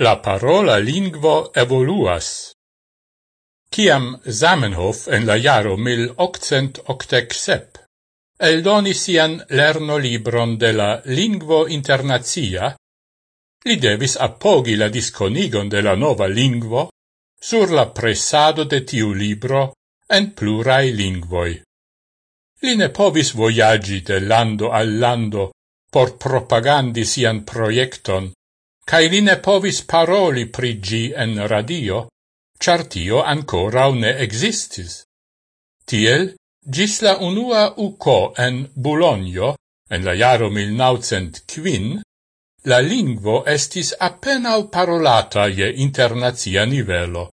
la parola lingvo evoluas. Ciam Zamenhof en la jaro 1887 eldoni sian lerno libron de la lingvo internazia, li devis appogi la disconigon de la nova lingvo sur la pressado de tiu libro en plurai lingvoi. Li ne povis voyagi de lando al lando por propagandi sian proiecton, cae li ne povis paroli prigi en radio, char tio ancora ne existis. Tiel, gis la unua uco en Bologno, en la jaro 1905, la lingvo estis appenau parolata je internazia nivelo.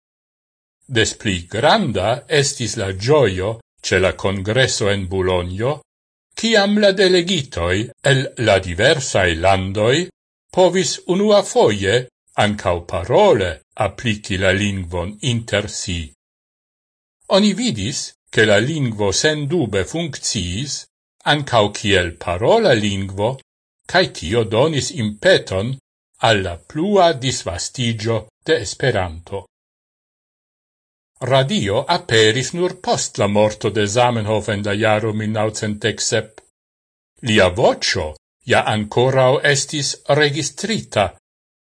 Des pli granda estis la gioio ce la congresso en Bologno, ciam la delegitoi el la diversae landoi povis unua foie, ancau parole, applici la lingvon inter si. Oni vidis che la lingvo sen dube funcciis, ancau kiel parola lingvo, cae tio donis impeton alla plua disvastigio de Esperanto. Radio aperis nur post la morto de Zamenhof en la jaro 1907. Lia vocio ja ancorau estis registrita,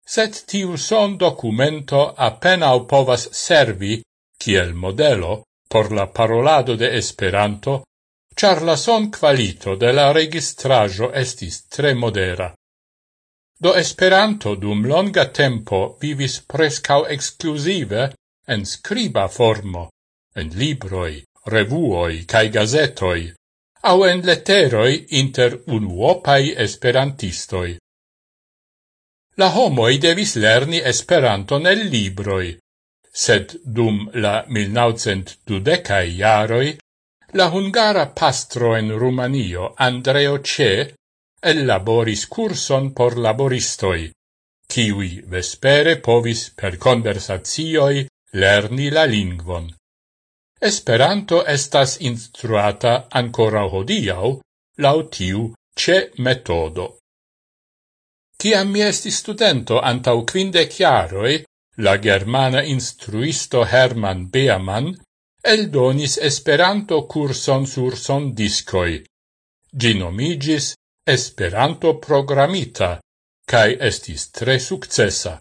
set tiu son documento appenau povas servi kiel modelo por la parolado de Esperanto, char la son qualito de la registrajo estis tre modera. Do Esperanto dum longa tempo vivis prescau exclusive en scriba formo, en libroi, revuoi cae gazetoi, au en leteroi inter unuopai esperantistoi. La homoi devis lerni esperanton el libroi, sed dum la 1920 jaroi la hungara pastro en Rumanio Andreo Ce elaboris curson por laboristoi, kiwi vespere povis per conversazioi lerni la lingvon. Esperanto estas instruata ancora hodiau lau tiu ce metodo. Ciam mi esti studento antau quinde chiaroi, la germana instruisto Hermann Beamann eldonis Esperanto curson sur son discoi. Ginomigis Esperanto programita, cae estis tre successa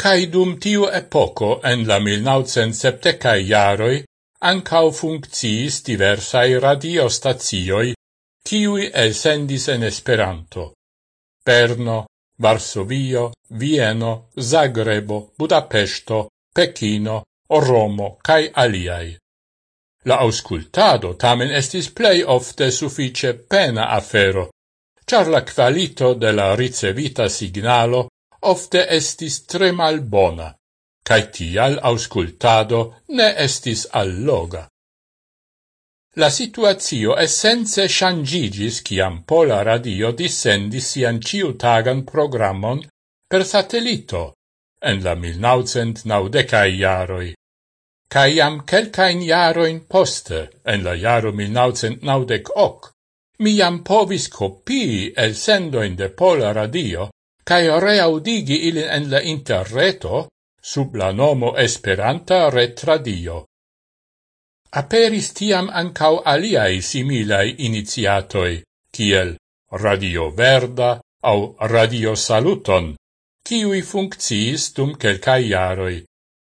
cae dum tiu epoco en la 1970-cae jaroi ancau funcciis diversai radiostazioi ciui elsendis en Esperanto. Perno, Varsovio, Vieno, Zagrebo, Budapesto, Pechino, Romo cae aliai. La auscultado tamen estis plei ofte suffice pena afero, char la qualito de la ricevita signalo ofte estis tre malbona, cae tial auscultado ne estis alloga. La situazio essence shangigis ciam Pola Radio dissendis sian ciutagan programmon per satelito en la 1990-ai jaroi. Caiam celcain jaroin poste, en la jaro 1990 ok, mi jam povis copii el sendoin de Pola Radio cae reaudigi ilin en la interreto sub la nomo Esperanta Retradio. Aperis tiam ancau aliai similai iniziatoi, kiel Radio Verda au Radio Saluton, kiui funcciis dum quelcae iaroi,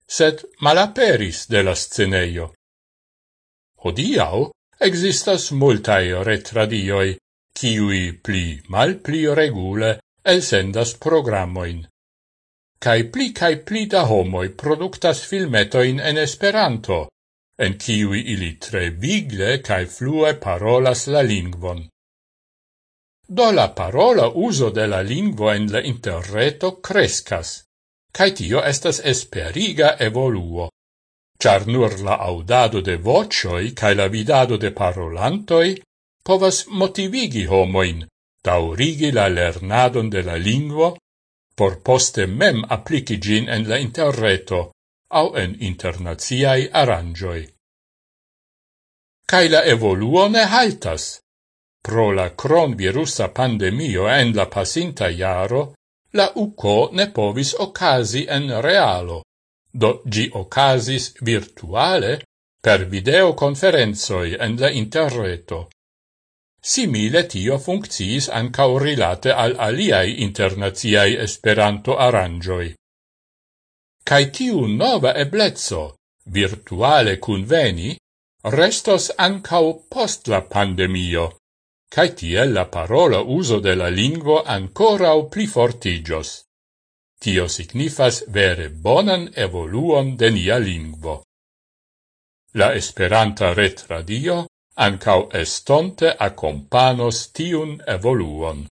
sed malaperis de la sceneio. Hodiau existas multae retradioi, kiui pli mal pli regule elsendas programoin. Kai pli kai pli da homoi produktas filmetoin en Esperanto, en kiui ili tre vigle kai flue parolas la lingvon. Do la parola uso de la lingvo en la interreto crescas, kai tio estas esperiga evoluo, char nur la audado de vocioi kai la vidado de parolantoi povas motivigi homoin, taurigi la lernadon de la lingvo por poste mem applici gin en la interreto au en internaziai arangioi. Cai la evoluo ne haltas. Pro la cron virusa pandemio en la pasinta iaro, la UCO ne povis ocasi en realo, do gi ocasis virtuale per videoconferenzoi en la interreto. Simile tio funkciis ankaŭ rilate al aliai internaziai Esperanto-aranĝoj. Cai tiu nova eblezzo, virtuale conveni, restos ankaŭ post la pandemio, kaj tiel la parola uso de la lingvo o pli fortigios. Tio signifas vere bonan evoluon de nia lingvo. La Esperanta retradio ancau estonte accompanos tiun evoluon.